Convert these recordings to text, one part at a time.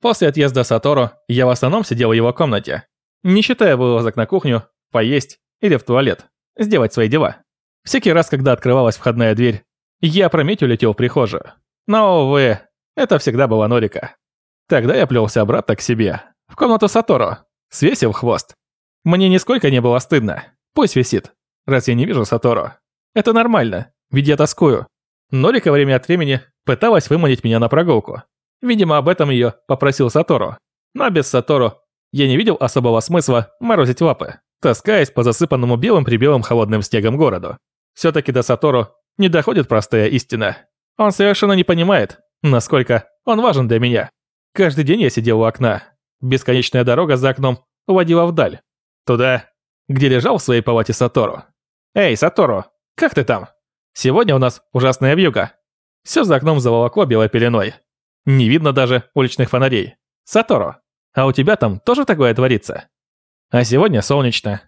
После отъезда Сатору я в основном сидел в его комнате, не считая вылазок на кухню, поесть или в туалет, сделать свои дела. Всякий раз, когда открывалась входная дверь, я опрометью летел в прихожую. Но, увы, это всегда была Норика. Тогда я плелся обратно к себе, в комнату Сатору, свесил хвост. Мне нисколько не было стыдно. Пусть висит, раз я не вижу Сатору. Это нормально, ведь я тоскую. Норика время от времени пыталась выманить меня на прогулку. Видимо, об этом ее попросил Сатору. Но без Сатору я не видел особого смысла морозить лапы, таскаясь по засыпанному белым-прибелым холодным снегом городу. Все-таки до Сатору не доходит простая истина. Он совершенно не понимает, насколько он важен для меня. Каждый день я сидел у окна. Бесконечная дорога за окном уводила вдаль. Туда, где лежал в своей палате Сатору. «Эй, Сатору, как ты там? Сегодня у нас ужасная вьюга. Все за окном заволокло белой пеленой. Не видно даже уличных фонарей. Сатору, а у тебя там тоже такое творится? А сегодня солнечно.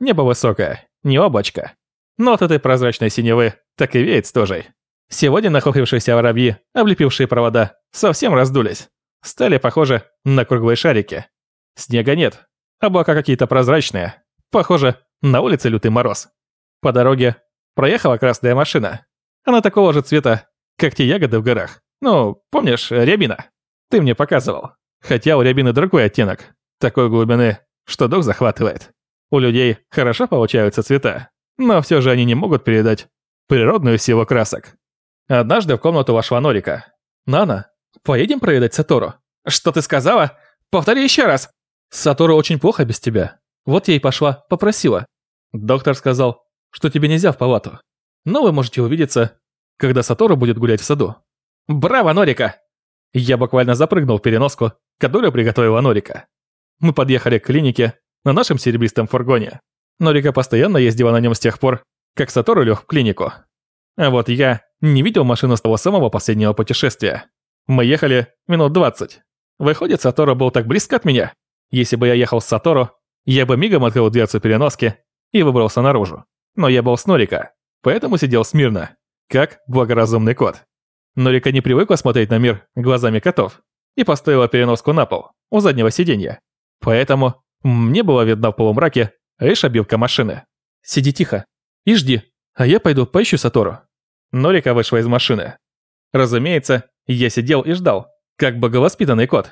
Небо высокое, не облачко. Но от этой прозрачной синевы так и веет стожей. Сегодня нахохлившиеся воробьи, облепившие провода, совсем раздулись. Стали похожи на круглые шарики. Снега нет, облака какие-то прозрачные. Похоже, на улице лютый мороз. По дороге проехала красная машина. Она такого же цвета, как те ягоды в горах. Ну, помнишь, рябина? Ты мне показывал. Хотя у рябины другой оттенок, такой глубины, что дух захватывает. У людей хорошо получаются цвета, но все же они не могут передать природную силу красок. Однажды в комнату вошла Норика. «Нана, поедем проведать Сатору?» «Что ты сказала? Повтори еще раз!» «Сатору очень плохо без тебя. Вот я и пошла, попросила. Доктор сказал, что тебе нельзя в палату. Но вы можете увидеться, когда Сатору будет гулять в саду». «Браво, Норика!» Я буквально запрыгнул в переноску, которую приготовила Норика. Мы подъехали к клинике на нашем серебристом фургоне. Норика постоянно ездила на нем с тех пор, как Сатору лег в клинику. А вот я не видел машину с того самого последнего путешествия. Мы ехали минут 20. Выходит, Сатору был так близко от меня. Если бы я ехал с Сатору, я бы мигом открыл дверцу переноски и выбрался наружу. Но я был с Норика, поэтому сидел смирно, как благоразумный кот. Норика не привыкла смотреть на мир глазами котов и поставила переноску на пол, у заднего сиденья. Поэтому мне было видно в полумраке лишь обивка машины. «Сиди тихо и жди, а я пойду поищу Сатору». Норика вышла из машины. Разумеется, я сидел и ждал, как боговоспитанный кот.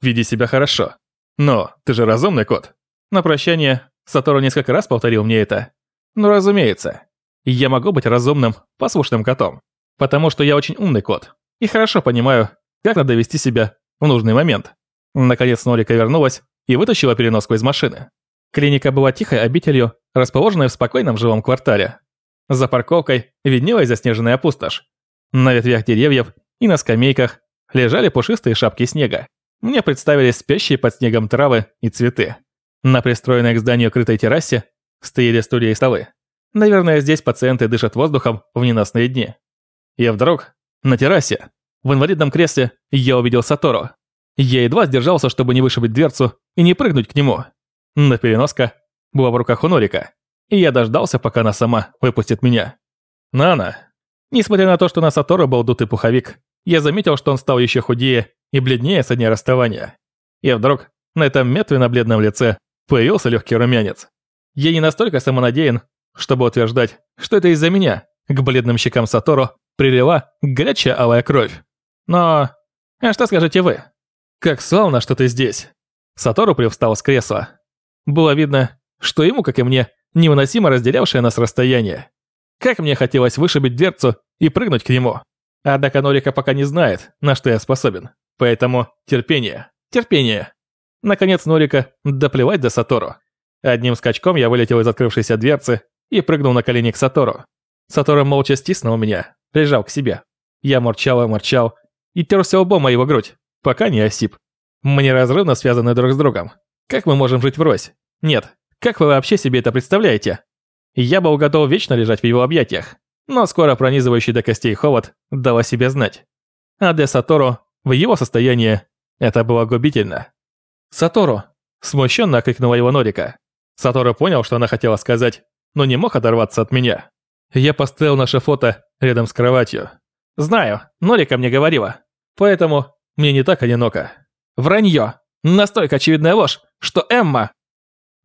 «Веди себя хорошо. Но ты же разумный кот». На прощание Сатору несколько раз повторил мне это. Ну, разумеется, я могу быть разумным, послушным котом. Потому что я очень умный кот и хорошо понимаю, как надо вести себя в нужный момент. Наконец Норика вернулась и вытащила переноску из машины. Клиника была тихой обителью, расположенной в спокойном жилом квартале. За парковкой виднелась заснеженная пустошь. На ветвях деревьев и на скамейках лежали пушистые шапки снега. Мне представились спящие под снегом травы и цветы. На пристроенной к зданию крытой террасе стояли стулья и столы. Наверное, здесь пациенты дышат воздухом в ненастные дни. И вдруг, на террасе, в инвалидном кресле, я увидел Сатору. Я едва сдержался, чтобы не вышибить дверцу и не прыгнуть к нему. Но переноска была в руках у Норика, и я дождался, пока она сама выпустит меня. Нана. Несмотря на то, что на Сатору был дутый пуховик, я заметил, что он стал еще худее и бледнее со дня расставания. И вдруг на этом мертвенно-бледном лице появился легкий румянец. Я не настолько самонадеян, чтобы утверждать, что это из-за меня к бледным щекам Сатору прилила горячая алая кровь. Но... А что скажете вы? Как славно, что ты здесь. Сатору привстал с кресла. Было видно, что ему, как и мне, невыносимо разделявшее нас расстояние. Как мне хотелось вышибить дверцу и прыгнуть к нему. Однако Норика пока не знает, на что я способен. Поэтому терпение, терпение. Наконец Норика доплевать до Сатору. Одним скачком я вылетел из открывшейся дверцы и прыгнул на колени к Сатору. Сатору молча стиснул меня, прижал к себе. Я мурчал и мурчал, и терся лбом о его грудь, пока не осип. Мы неразрывно связаны друг с другом. Как мы можем жить врозь? Нет. Как вы вообще себе это представляете? Я был готов вечно лежать в его объятиях, но скоро пронизывающий до костей холод дал о себе знать. А для Сатору, в его состоянии, это было губительно. «Сатору!» – смущенно окрикнула его Норика. Сатору понял, что она хотела сказать, но не мог оторваться от меня. Я поставил наше фото рядом с кроватью. Знаю, Норика мне говорила. Поэтому мне не так одиноко. Вранье. Настолько очевидная ложь, что Эмма...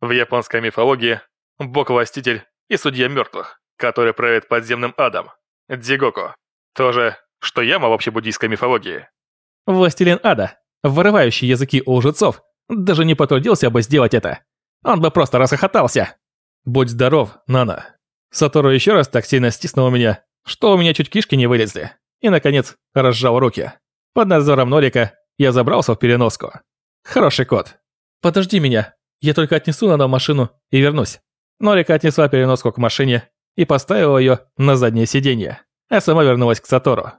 В японской мифологии бог-властитель и судья мертвых, который правит подземным адом. Дзигоко. То же, что яма в общебуддийской мифологии. Властелин ада, вырывающий языки у лжецов, даже не потрудился бы сделать это. Он бы просто расхохотался. Будь здоров, Нана. Сатору еще раз так сильно стиснул меня, что у меня чуть кишки не вылезли. И, наконец, разжал руки. Под надзором Норика я забрался в переноску. Хороший кот. Подожди меня, я только отнесу в машину и вернусь. Норика отнесла переноску к машине и поставила ее на заднее сиденье, а сама вернулась к Сатору.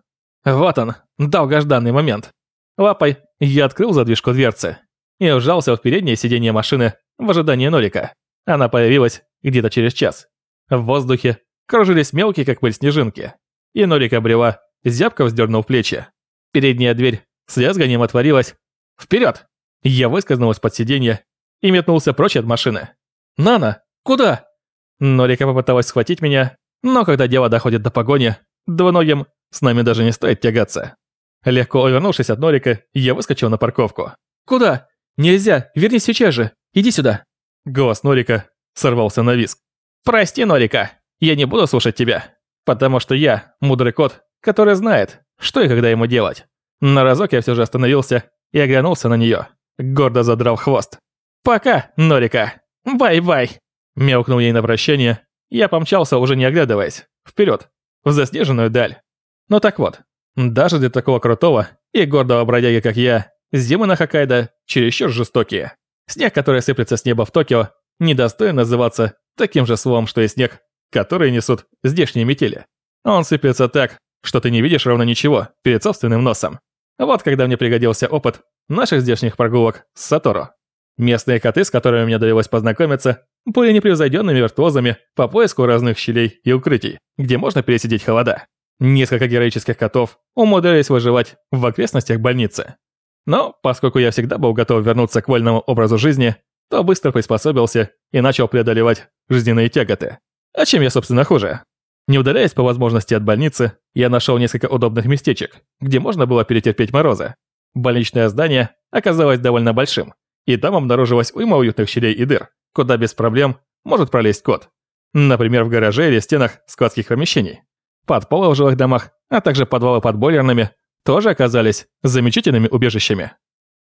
Вот он, долгожданный момент. Лапой я открыл задвижку дверцы и вжался в переднее сиденье машины в ожидании Норика. Она появилась где-то через час. В воздухе кружились мелкие, как пыль, снежинки. И Норик обрела, зябко вздернув плечи. Передняя дверь с лязганием отворилась. Вперед! Я выскользнул из-под сиденья и метнулся прочь от машины. «Нана, куда?» Норика попыталась схватить меня, но когда дело доходит до погони, двуногим с нами даже не стоит тягаться. Легко увернувшись от Норика, я выскочил на парковку. «Куда? Нельзя, вернись сейчас же, иди сюда!» Голос Норика сорвался на виск. «Прости, Норика, я не буду слушать тебя, потому что я мудрый кот, который знает, что и когда ему делать». Но разок я все же остановился и оглянулся на нее, гордо задрав хвост. «Пока, Норика! Bye-bye!» Мяукнул ей на прощание, и помчался, уже не оглядываясь, вперед, в заснеженную даль. Ну так вот, даже для такого крутого и гордого бродяги, как я, зимы на Хоккайдо чересчур жестокие. Снег, который сыплется с неба в Токио, недостоин называться таким же словом, что и снег, который несут здешние метели. Он сыплется так, что ты не видишь ровно ничего перед собственным носом. Вот когда мне пригодился опыт наших здешних прогулок с Сатору. Местные коты, с которыми мне довелось познакомиться, были непревзойденными виртуозами по поиску разных щелей и укрытий, где можно пересидеть холода. Несколько героических котов умудрились выживать в окрестностях больницы. Но поскольку я всегда был готов вернуться к вольному образу жизни, то быстро приспособился и начал преодолевать жизненные тяготы. А чем я, собственно, хуже? Не удаляясь по возможности от больницы, я нашел несколько удобных местечек, где можно было перетерпеть морозы. Больничное здание оказалось довольно большим, и там обнаружилась уйма уютных щелей и дыр, куда без проблем может пролезть кот. Например, в гараже или стенах складских помещений. Подполы в жилых домах, а также подвалы под бойлерными тоже оказались замечательными убежищами.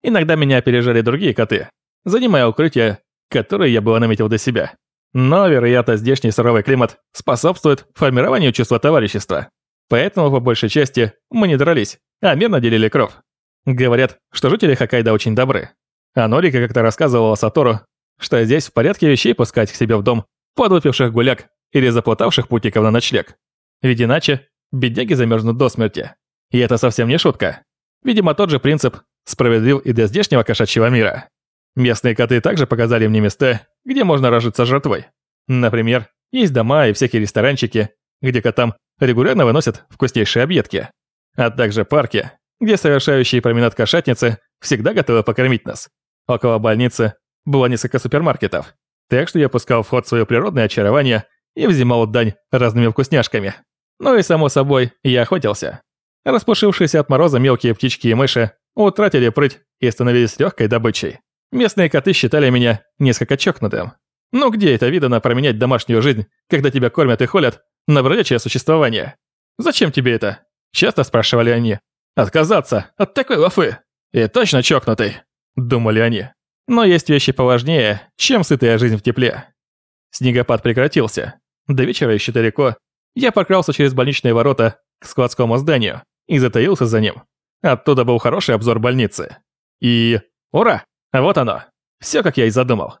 Иногда меня опережали другие коты, занимая укрытие, которое я было наметил для себя. Но, вероятно, здешний суровый климат способствует формированию чувства товарищества. Поэтому, по большей части, мы не дрались, а мирно делили кров. Говорят, что жители Хоккайдо очень добры. А Норика как-то рассказывала Сатору, что здесь в порядке вещей пускать к себе в дом подвыпивших гуляк или заплутавших путников на ночлег. Ведь иначе бедняги замерзнут до смерти. И это совсем не шутка. Видимо, тот же принцип справедлив и для здешнего кошачьего мира. Местные коты также показали мне места, где можно разжиться жертвой. Например, есть дома и всякие ресторанчики, где котам регулярно выносят вкуснейшие объедки. А также парки, где совершающие променад кошатницы всегда готовы покормить нас. Около больницы было несколько супермаркетов, так что я пускал в ход свое природное очарование и взимал дань разными вкусняшками. Ну и само собой, я охотился. Распушившиеся от мороза мелкие птички и мыши утратили прыть и становились легкой добычей. Местные коты считали меня несколько чокнутым. Ну где это видано променять домашнюю жизнь, когда тебя кормят и холят, на бродячее существование? Зачем тебе это? Часто спрашивали они. Отказаться от такой лафы. И точно чокнутый, думали они. Но есть вещи поважнее, чем сытая жизнь в тепле. Снегопад прекратился. До вечера еще далеко. Я прокрался через больничные ворота к складскому зданию и затаился за ним. Оттуда был хороший обзор больницы. И... Ура! Вот оно. Все, как я и задумал.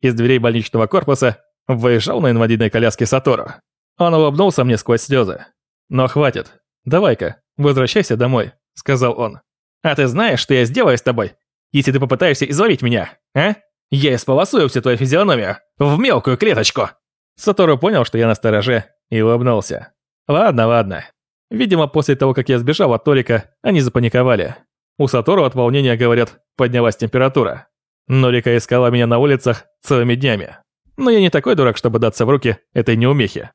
Из дверей больничного корпуса выезжал на инвалидной коляске Сатору. Он улыбнулся мне сквозь слезы. «Но хватит. Давай-ка, возвращайся домой», — сказал он. «А ты знаешь, что я сделаю с тобой, если ты попытаешься изловить меня, а? Я исполосую всю твою физиономию в мелкую клеточку!» Сатору понял, что я на стороже, и улыбнулся. «Ладно, ладно. Видимо, после того, как я сбежал от Толика, они запаниковали. У Сатору от волнения, говорят, поднялась температура. Норика искала меня на улицах целыми днями. Но я не такой дурак, чтобы даться в руки этой неумехе.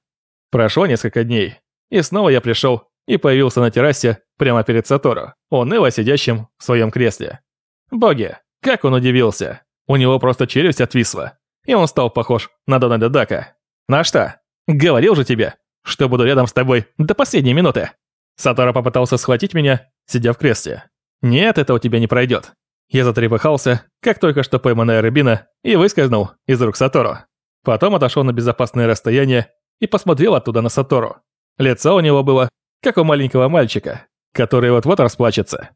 Прошло несколько дней, и снова я пришел и появился на террасе прямо перед Сатору, уныло сидящим в своем кресле. Боги, как он удивился. У него просто челюсть отвисла. И он стал похож на Дональда Дака. На что? Говорил же тебе, что буду рядом с тобой до последней минуты. Сатора попытался схватить меня, сидя в кресле. Нет, это у тебя не пройдет. Я затрепыхался, как только что пойманная рыбина, и выскользнул из рук Сатору. Потом отошел на безопасное расстояние и посмотрел оттуда на Сатору. Лицо у него было, как у маленького мальчика, который вот-вот расплачется.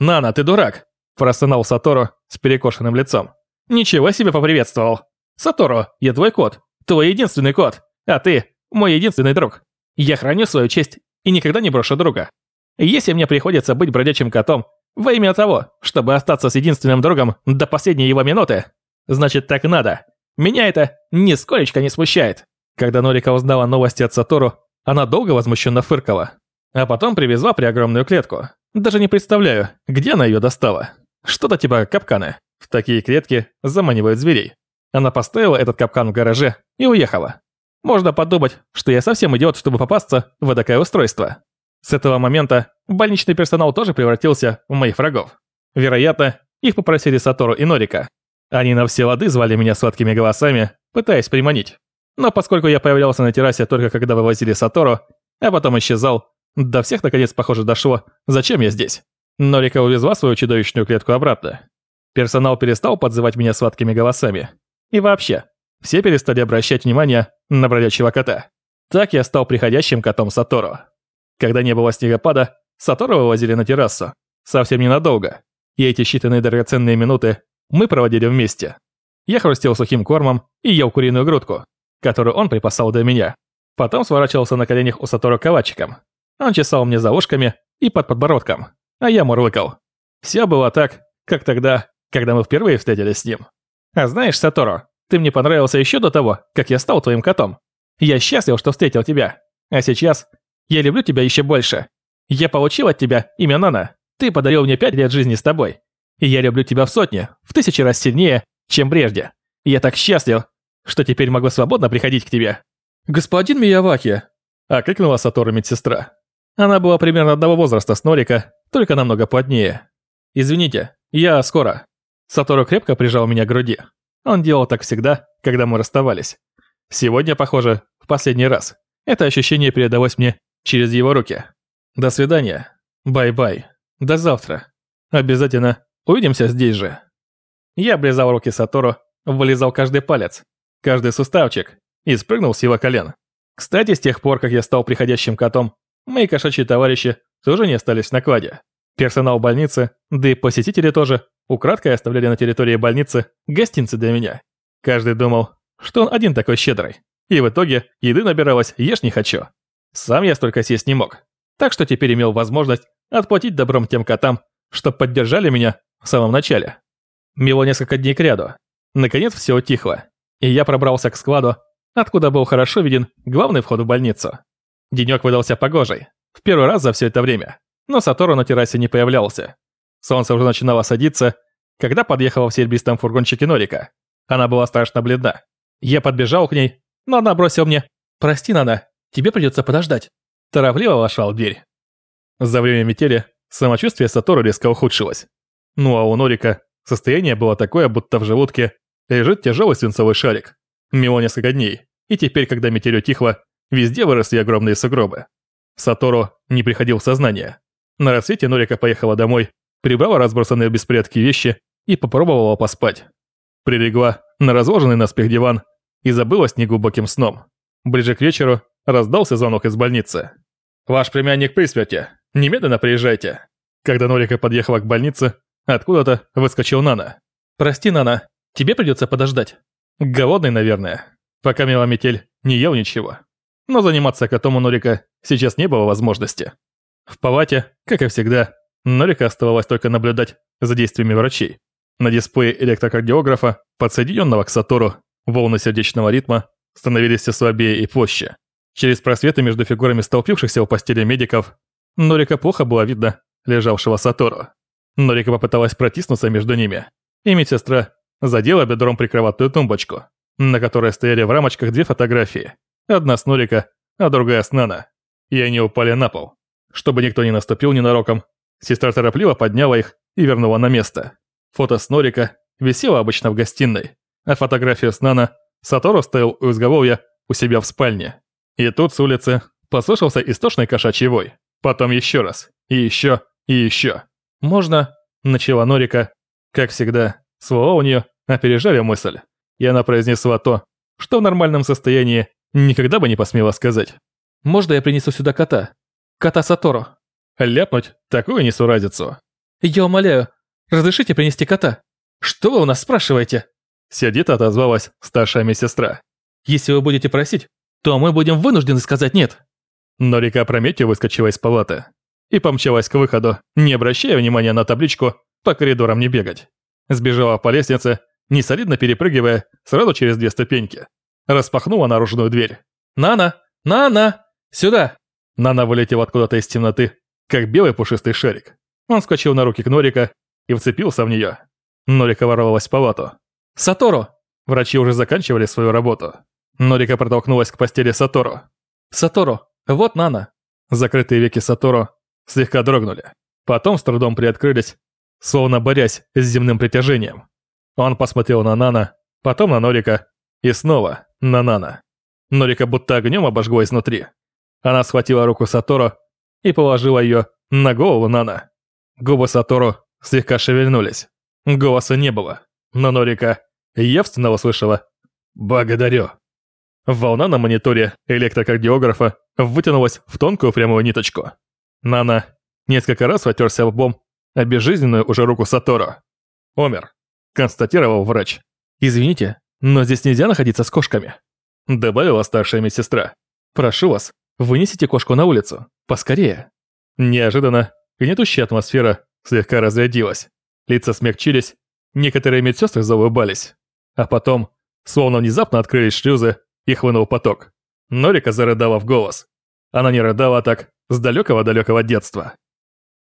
«Нана, ты дурак!» – простонал Сатору с перекошенным лицом. «Ничего себе поприветствовал! Сатору, я твой кот, твой единственный кот, а ты – мой единственный друг. Я храню свою честь и никогда не брошу друга. Если мне приходится быть бродячим котом во имя того, чтобы остаться с единственным другом до последней его минуты, значит так надо. Меня это нисколечко не смущает. Когда Норика узнала новости от Сатору, она долго возмущенно фыркала. А потом привезла при огромную клетку. Даже не представляю, где она ее достала. Что-то типа капканы. В такие клетки заманивают зверей. Она поставила этот капкан в гараже и уехала. Можно подумать, что я совсем идиот, чтобы попасться в такое устройство. С этого момента больничный персонал тоже превратился в моих врагов. Вероятно, их попросили Сатору и Норика. Они на все лады звали меня сладкими голосами, пытаясь приманить. Но поскольку я появлялся на террасе только когда вывозили Сатору, а потом исчезал, до всех наконец, похоже, дошло, зачем я здесь. Норика увезла свою чудовищную клетку обратно. Персонал перестал подзывать меня сладкими голосами. И вообще, все перестали обращать внимание на бродячего кота. Так я стал приходящим котом Сатору. Когда не было снегопада, Сатору вывозили на террасу. Совсем ненадолго. И эти считанные драгоценные минуты мы проводили вместе. Я хрустел сухим кормом и ел куриную грудку, которую он припасал для меня. Потом сворачивался на коленях у Сатору кавачиком. Он чесал мне за ушками и под подбородком, а я мурлыкал. Все было так, как тогда, когда мы впервые встретились с ним. А знаешь, Сатору, ты мне понравился еще до того, как я стал твоим котом. Я счастлив, что встретил тебя. А сейчас я люблю тебя еще больше. Я получил от тебя имя Нана. Ты подарил мне пять лет жизни с тобой. И я люблю тебя в сотни, в тысячи раз сильнее, чем прежде. Я так счастлив, что теперь могу свободно приходить к тебе. Господин Мияваки, окликнула Сатору медсестра. Она была примерно одного возраста с Норика, только намного плотнее. Извините, я скоро. Сатору крепко прижал меня к груди. Он делал так всегда, когда мы расставались. Сегодня, похоже, в последний раз. Это ощущение передалось мне через его руки. До свидания. Bye-bye. До завтра. Обязательно увидимся здесь же. Я облизал руки Сатору, вылизал каждый палец, каждый суставчик и спрыгнул с его колен. Кстати, с тех пор, как я стал приходящим котом, мои кошачьи товарищи тоже не остались в накладе. Персонал больницы, да и посетители тоже, украдкой оставляли на территории больницы гостинцы для меня. Каждый думал, что он один такой щедрый. И в итоге еды набиралось «ешь не хочу». Сам я столько съесть не мог. Так что теперь имел возможность отплатить добром тем котам, что поддержали меня в самом начале. Мило несколько дней кряду. Наконец все утихло, и я пробрался к складу, откуда был хорошо виден главный вход в больницу. Денек выдался погожий, в первый раз за все это время но Сатору на террасе не появлялся. Солнце уже начинало садиться, когда подъехала в серебристом фургончике Норика. Она была страшно бледна. Я подбежал к ней, но она бросила мне «Прости, Нана, тебе придется подождать». Торопливо вошел в дверь. За время метели самочувствие Сатору резко ухудшилось. Ну а у Норика состояние было такое, будто в желудке лежит тяжелый свинцовый шарик. Мило несколько дней, и теперь, когда метель утихла, везде выросли огромные сугробы. Сатору не приходил в сознание. На рассвете Норика поехала домой, прибрала разбросанные в беспорядке вещи и попробовала поспать. Прилегла на разложенный наспех диван и забылась неглубоким сном. Ближе к вечеру раздался звонок из больницы. «Ваш племянник при смерти. Немедленно приезжайте». Когда Норика подъехала к больнице, откуда-то выскочил Нана. «Прости, Нана, тебе придется подождать». Голодный, наверное. Пока мела метель, не ел ничего. Но заниматься котом у Норика сейчас не было возможности. В палате, как и всегда, Норика оставалось только наблюдать за действиями врачей. На дисплее электрокардиографа, подсоединенного к Сатору, волны сердечного ритма становились все слабее и площе. Через просветы между фигурами столпившихся у постели медиков, Норика плохо было видно лежавшего Сатору. Норика попыталась протиснуться между ними, и медсестра задела бедром прикроватную тумбочку, на которой стояли в рамочках две фотографии. Одна с Норика, а другая с Нана. И они упали на пол. Чтобы никто не наступил ненароком, сестра торопливо подняла их и вернула на место. Фото с Норика висело обычно в гостиной, а фотографию с Нана Сатору стоял у изголовья у себя в спальне. И тут с улицы послышался истошный кошачий вой. Потом еще раз. И еще. И еще. «Можно?» – начала Норика. Как всегда, слова у нее опережали мысль. И она произнесла то, что в нормальном состоянии никогда бы не посмела сказать. «Можно я принесу сюда кота? Кота Сатору?» Ляпнуть такую несуразицу. «Я умоляю, разрешите принести кота?» «Что вы у нас спрашиваете?» Сердито отозвалась старшая медсестра. «Если вы будете просить, то мы будем вынуждены сказать «нет». Но река Прометью выскочила из палаты и помчалась к выходу, не обращая внимания на табличку «По коридорам не бегать». Сбежала по лестнице, не солидно перепрыгивая сразу через две ступеньки. Распахнула наружную дверь. «Нана! Нана! Сюда!» Нана вылетела откуда-то из темноты, как белый пушистый шарик. Он скочил на руки к Норика и вцепился в нее. Норика ворвалась в палату. «Сатору!» Врачи уже заканчивали свою работу. Норика протолкнулась к постели Сатору. «Сатору, вот Нана!» Закрытые веки Сатору слегка дрогнули. Потом с трудом приоткрылись, словно борясь с земным притяжением. Он посмотрел на Нана, потом на Норика и снова на Нана. Норика будто огнем обожгло изнутри. Она схватила руку Сатору и положила ее на голову Нана. Губы Сатору слегка шевельнулись. Голоса не было, но Норика явственно услышала «Благодарю». Волна на мониторе электрокардиографа вытянулась в тонкую прямую ниточку. Нана несколько раз отерся лбом о безжизненную уже руку Сатору. «Умер», — констатировал врач. «Извините, но здесь нельзя находиться с кошками», — добавила старшая медсестра. «Прошу вас, вынесите кошку на улицу, поскорее». Неожиданно гнетущая атмосфера слегка разрядилась. Лица смягчились, некоторые медсестры заулыбались. А потом, словно внезапно открылись шлюзы, и хлынул поток. Норика зарыдала в голос. Она не рыдала так с далекого-далекого детства.